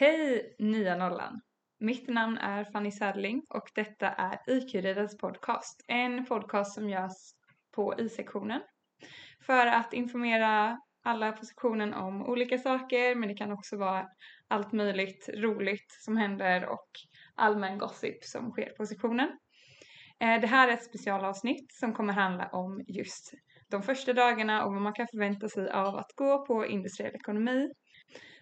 Hej nya nollan! Mitt namn är Fanny Söderling och detta är IQ-Ridens podcast. En podcast som görs på I-sektionen för att informera alla på sektionen om olika saker men det kan också vara allt möjligt roligt som händer och allmän gossip som sker på sektionen. Eh, det här är ett specialavsnitt som kommer handla om just de första dagarna och vad man kan förvänta sig av att gå på industriell ekonomi.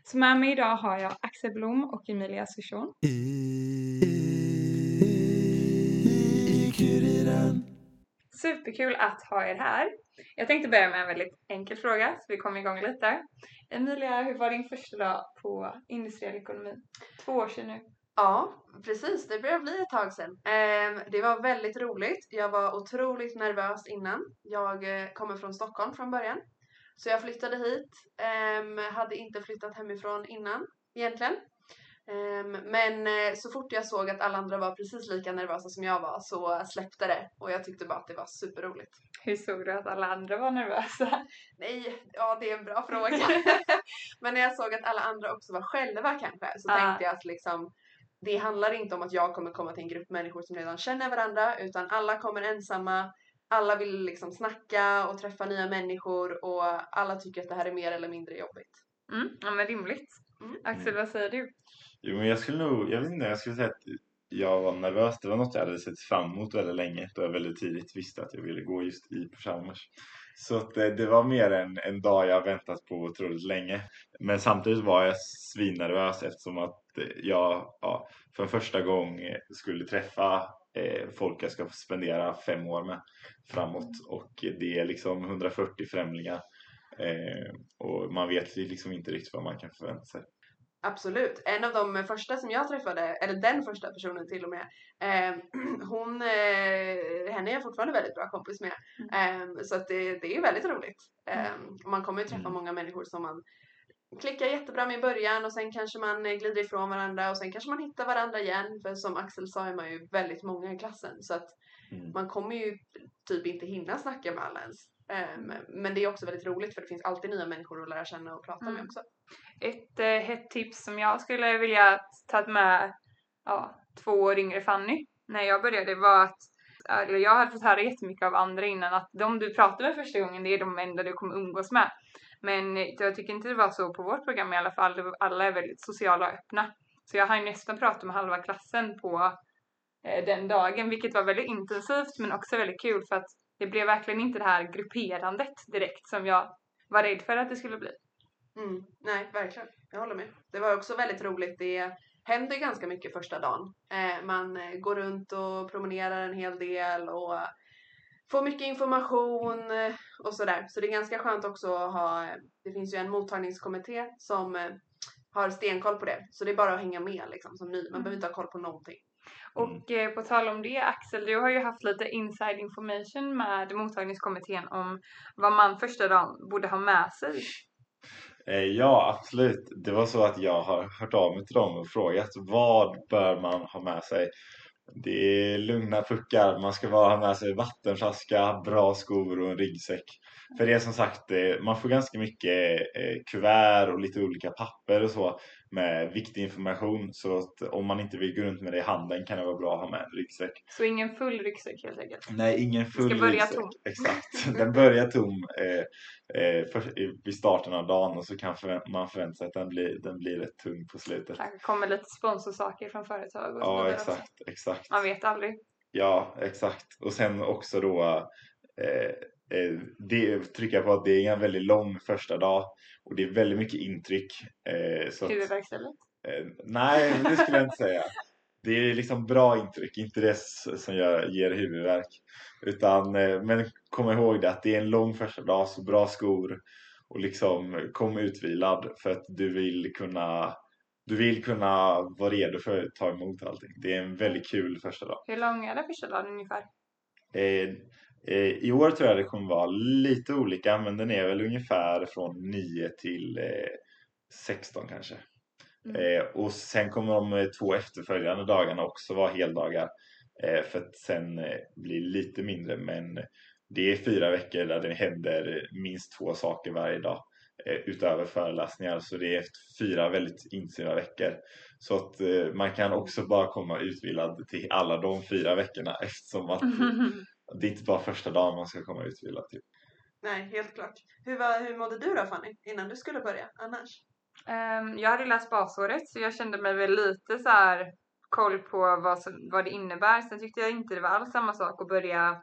Så med mig idag har jag Axel Blom och Emilia Sushon. Superkul att ha er här. Jag tänkte börja med en väldigt enkel fråga så vi kommer igång lite. Emilia, hur var din första dag på industriell ekonomi? Två år sedan nu. Ja, precis. Det börjar bli ett tag sedan. Ehm, det var väldigt roligt. Jag var otroligt nervös innan. Jag eh, kommer från Stockholm från början. Så jag flyttade hit. ehm, hade inte flyttat hemifrån innan egentligen. Ehm, men eh, så fort jag såg att alla andra var precis lika nervösa som jag var så släppte det. Och jag tyckte bara att det var superroligt. Hur såg du att alla andra var nervösa? Nej, ja det är en bra fråga. Men när jag såg att alla andra också var själva kanske så Ah. tänkte jag att liksom det handlar inte om att jag kommer komma till en grupp människor som redan känner varandra utan alla kommer ensamma. Alla vill liksom snacka och träffa nya människor och alla tycker att det här är mer eller mindre jobbigt. Mm, ja men rimligt. Mm. Axel, vad säger du? Jo, men jag skulle nog, jag vet inte, jag skulle säga att jag var nervös. Det var något jag hade sett fram emot väldigt länge då jag väldigt tidigt visste att jag ville gå just i på Chalmers. Så att det, det var mer en, en dag jag väntat på otroligt länge. Men samtidigt var jag svinnervös eftersom att jag ja, för första gång skulle träffa eh, folk jag ska spendera fem år med framåt och det är liksom 140 främlingar. Eh, och man vet liksom inte riktigt vad man kan förvänta sig. Absolut. En av de första som jag träffade, eller den första personen till och med, eh, hon, eh, henne är jag fortfarande väldigt bra kompis med. Eh, så att det, det är väldigt roligt. Eh, och man kommer ju träffa Mm. många människor som man klickar jättebra med i början och sen kanske man eh, glider ifrån varandra och sen kanske man hittar varandra igen. För som Axel sa är man ju väldigt många i klassen så att Mm. man kommer ju typ inte hinna snacka med alla ens. Eh, men det är också väldigt roligt för det finns alltid nya människor att lära känna och prata med Mm. också. Ett eh, hett tips som jag skulle vilja ta med ja, två år yngre Fanny när jag började var att eller jag hade fått höra jättemycket av andra innan att de du pratar med första gången det är de enda du kommer umgås med. Men jag tycker inte det var så på vårt program i alla fall. Alla är väldigt sociala och öppna. Så jag har ju nästan pratat med halva klassen på eh, den dagen vilket var väldigt intensivt men också väldigt kul för att det blev verkligen inte det här grupperandet direkt som jag var rädd för att det skulle bli. Mm, nej, verkligen. Jag håller med. Det var också väldigt roligt. Det händer ganska mycket första dagen. Eh, man eh, går runt och promenerar en hel del och får mycket information eh, och sådär. Så det är ganska skönt också att ha, eh, det finns ju en mottagningskommitté som eh, har stenkoll på det. Så det är bara att hänga med liksom som ny. Man behöver inte ha koll på någonting. Och eh, på tal om det Axel, du har ju haft lite inside information med mottagningskommittén om vad man första dagen borde ha med sig. Ja, absolut. Det var så att jag har hört av mig till dem och frågat vad bör man ha med sig? Det är lugna puckar. Man ska bara ha med sig vattenflaska, bra skor och en ryggsäck. För det är som sagt, eh, man får ganska mycket eh, kuvert och lite olika papper och så med viktig information. Så att om man inte vill gå runt med det i handen kan det vara bra att ha med en ryggsäck. Så ingen full ryggsäck helt enkelt. Nej, ingen full börja ryggsäck. tom. Exakt. Den börjar tom eh, eh, för, i- vid starten av dagen och så kan förvä- man förvänta sig att den blir, den blir rätt tung på slutet. Det kommer lite sponsorsaker från företag och Ja, också. exakt, exakt. Man vet aldrig. Ja, exakt. Och sen också då eh, eh, det, trycka på att det är en väldigt lång första dag och det är väldigt mycket intryck. Eh, så Huvudvärk. Eh, nej, det skulle jag inte säga. Det är liksom bra intryck, inte det som gör, ger huvudvärk. Utan, eh, men kom ihåg det att det är en lång första dag, så bra skor och liksom kom utvilad för att du vill kunna du vill kunna vara redo för att ta emot allting. Det är en väldigt kul första dag. Hur lång är den första dagen ungefär? Eh, I år tror jag det kommer vara lite olika men den är väl ungefär från 9 till eh, 16 kanske. Mm. Eh, och sen kommer de eh, två efterföljande dagarna också vara heldagar. Eh, för att sen eh, bli lite mindre men det är fyra veckor där det händer minst två saker varje dag eh, utöver föreläsningar. Så det är fyra väldigt intensiva veckor. Så att eh, man kan också bara komma utvilad till alla de fyra veckorna eftersom att det är inte bara första dagen man ska komma utvilad till. Nej, helt klart. Hur, var, hur mådde du då Fanny, innan du skulle börja annars? Ehm, jag hade läst basåret så jag kände mig väl lite så här koll på vad, som, vad det innebär. Sen tyckte jag inte det var alls samma sak att börja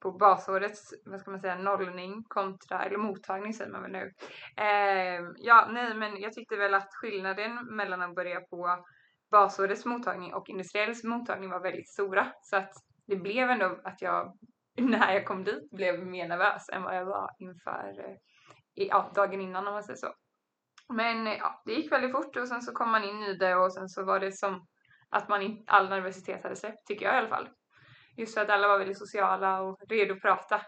på basårets, vad ska man säga, nollning kontra, eller mottagning säger man väl nu. Ehm, ja, nej men jag tyckte väl att skillnaden mellan att börja på basårets mottagning och industriell mottagning var väldigt stora. Så att det blev ändå att jag när jag kom dit blev mer nervös än vad jag var inför eh, ja, dagen innan om man säger så. Men eh, ja, det gick väldigt fort och sen så kom man in i det och sen så var det som att man in, all nervositet hade släppt, tycker jag i alla fall. Just för att alla var väldigt sociala och redo att prata.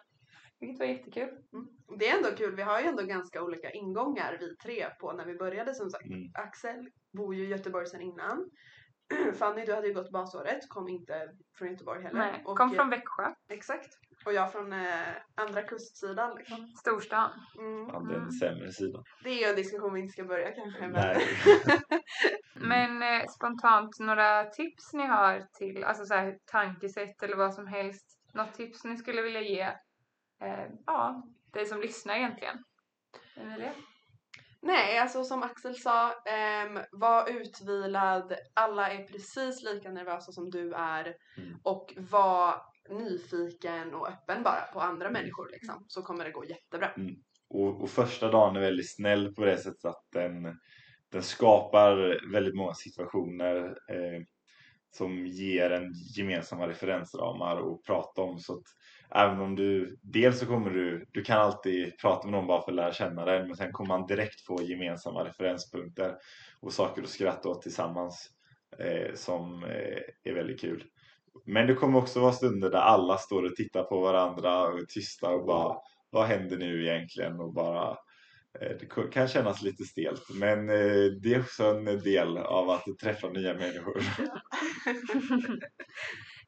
Vilket var jättekul. Mm. Det är ändå kul, vi har ju ändå ganska olika ingångar vi tre på när vi började som sagt. Mm. Axel bor ju i Göteborg sedan innan. Fanny, du hade ju gått basåret, kom inte från Göteborg heller. Nej, Och, kom från Växjö, Exakt. Och jag från eh, andra kustsidan liksom. storstan. Mm. Ja, den Mm. sämre sidan. Det är ju en diskussion vi inte ska börja kanske. Men... Nej. Men eh, spontant, några tips ni har till, alltså så här, tankesätt eller vad som helst. Något tips ni skulle vilja ge, eh, ja, dig som lyssnar egentligen. Emilia? Nej, alltså som Axel sa, ehm, var utvilad. Alla är precis lika nervösa som du är. Mm. Och var nyfiken och öppen bara på andra människor liksom. Så kommer det gå jättebra. Och, och första dagen är väldigt snäll på det sättet att den, den skapar väldigt många situationer eh, som ger en gemensamma referensramar att prata om. Så att även om du, dels så kommer du, du kan alltid prata med någon bara för att lära känna den men sen kommer man direkt få gemensamma referenspunkter och saker att skratta åt tillsammans eh, som eh, är väldigt kul. Men det kommer också vara stunder där alla står och tittar på varandra och är tysta och bara vad händer nu egentligen och bara det kan kännas lite stelt men eh, det är också en del av att träffa nya människor.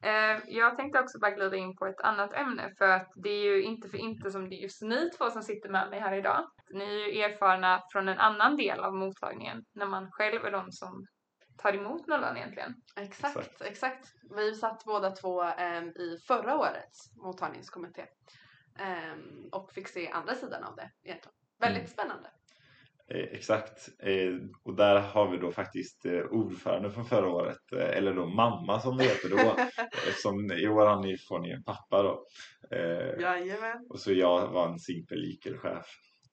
Eh, jag tänkte också bara glida in på ett annat ämne för att det är ju inte för inte som det är just ni två som sitter med mig här idag. Ni är ju erfarna från en annan del av mottagningen när man själv är de som tar emot nollan egentligen. Exakt, Exakt. exakt. Vi satt båda två ehm, i förra årets mottagningskommitté. Ehm, och fick se andra sidan av det egentligen. Väldigt Mm. spännande. Eh, exakt. Eh, och där har vi då faktiskt eh, ordförande från förra året, eh, eller då mamma som det heter då. Eftersom i år har ni, får ni en pappa då. Eh, Jajamän. och så jag var en simpel gyckelchef.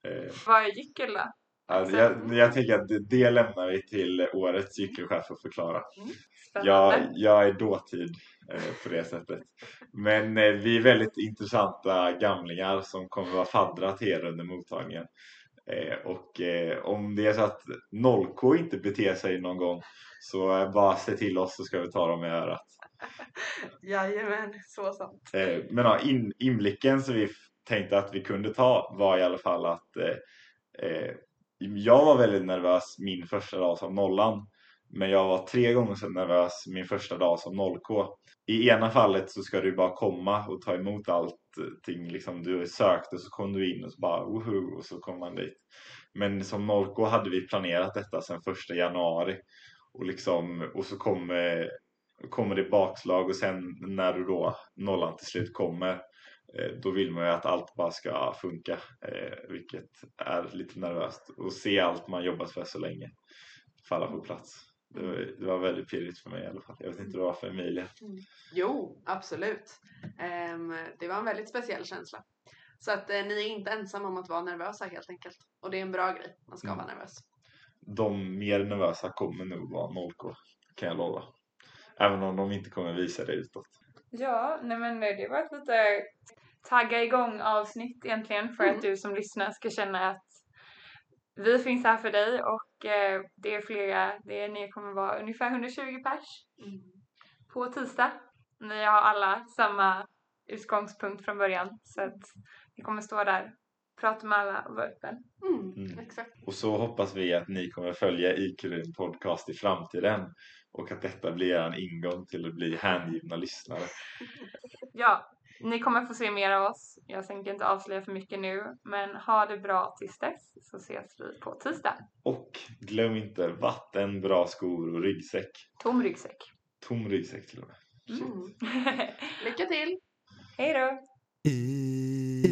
Eh, Vad är gyckel då? Alltså jag, jag tänker att det, det lämnar vi till årets gyckelchef att förklara. Spännande. Jag, jag är dåtid eh, på det sättet. Men eh, vi är väldigt intressanta gamlingar som kommer vara faddrar till er under mottagningen. Eh, och eh, om det är så att 0K inte beter sig någon gång så eh, bara se till oss så ska vi ta dem i örat. Jajamän, så sant. Eh, men ja, in, inblicken som vi tänkte att vi kunde ta var i alla fall att eh, jag var väldigt nervös min första dag som nollan. Men jag var tre gånger så nervös min första dag som 0K. I ena fallet så ska du bara komma och ta emot allting liksom du sökte så kom du in och så bara woho och så kom man dit. Men som 0K hade vi planerat detta sedan första januari och liksom och så kommer kommer det bakslag och sen när du då nollan till slut kommer då vill man ju att allt bara ska funka eh, vilket är lite nervöst och se allt man jobbat för så länge falla på plats. Det var, det var väldigt pirrigt för mig i alla fall. Jag vet inte hur det var för Emilia. Jo, absolut. Ehm, det var en väldigt speciell känsla. Så att eh, ni är inte ensamma om att vara nervösa helt enkelt. Och det är en bra grej, man ska Mm. vara nervös. De mer nervösa kommer nog vara 0K kan jag lova. Även om de inte kommer visa det utåt. Ja, nej men det var ett lite tagga igång avsnitt egentligen för Mm. att du som lyssnar ska känna att vi finns här för dig och eh, det är flera, det är, ni kommer vara ungefär 120 pers Mm. på tisdag. Ni har alla samma utgångspunkt från början så att ni kommer stå där, prata med alla och vara öppen. Mm, Mm. Exakt. Och så hoppas vi att ni kommer följa IQ podcast i framtiden och att detta blir en ingång till att bli hängivna lyssnare. Ja, ni kommer få se mer av oss. Jag tänker inte avslöja för mycket nu, men ha det bra tills dess så ses vi på tisdag. Och glöm inte vatten, bra skor och ryggsäck. Tom ryggsäck. Tom ryggsäck till och med. Mm. Lycka till! Hej då! I